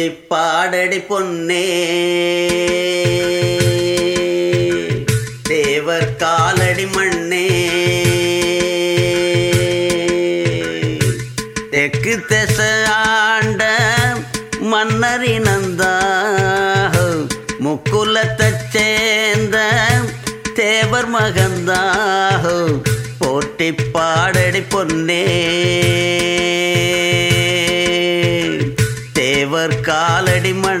போற்றி பாடடி பொன்னே. தேவர் காலடி மண்ணே தெற்கு தெச ஆண்ட மன்னரினந்தா முக்குலத்தைச் சேர்ந்த தேவர் மகந்தாஹோ போட்டி பாடடி பொன்னே. அவர் காலடி மண்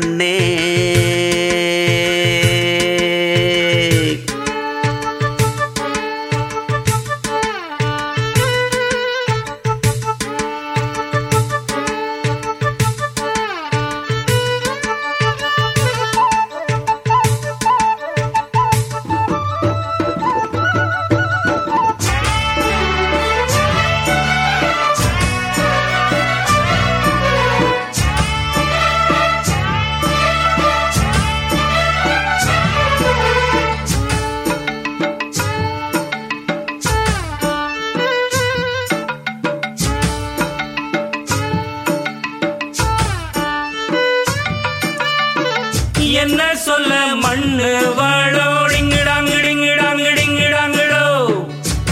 என்ன சொல்ல மண்ணு வாழோ? டிங்கிடாங்கிடிங்கிடாங்கிடிங்கிடாங்கிடோ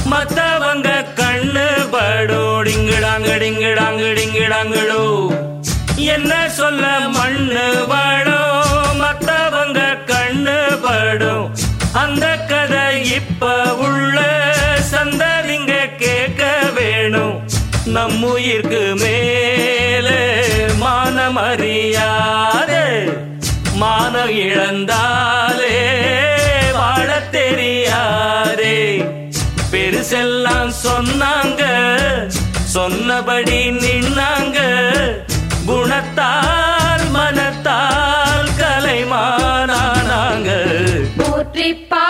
மத்தவங்க கண்ணு படோ டிங்கிடாங்கிடிங்கிடாங்கிடிங்கிடாங்கிடோ என்ன சொல்ல மண்ணு வாழோ? மத்தவங்க கண்ணு படும் அந்த கதை இப்ப உள்ள சந்ததிங்க கேட்க வேணும். நம்முயிர்க்கு மேலே மானமறியாதே மானம் இழந்தாலே வாழ தெரியாதே. பெருசெல்லாம் சொன்னாங்க சொன்னபடி நின்னாங்க. குணத்தால் மனத்தால் கலைமானாங்க போற்றிப்பா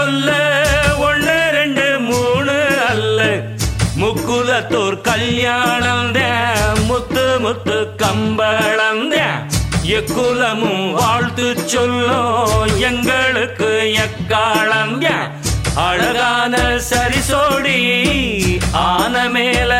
சொல்ல ஒன்னு ரெண்டு மூணு அல்ல. முக்குலத்தூர் கல்யாணம் முத்து முத்து கம்பளம் எக்குலமும் வாழ்த்து சொல்லும் எங்களுக்கு எக்காலம் அழகான சரிசோடி ஆன மேல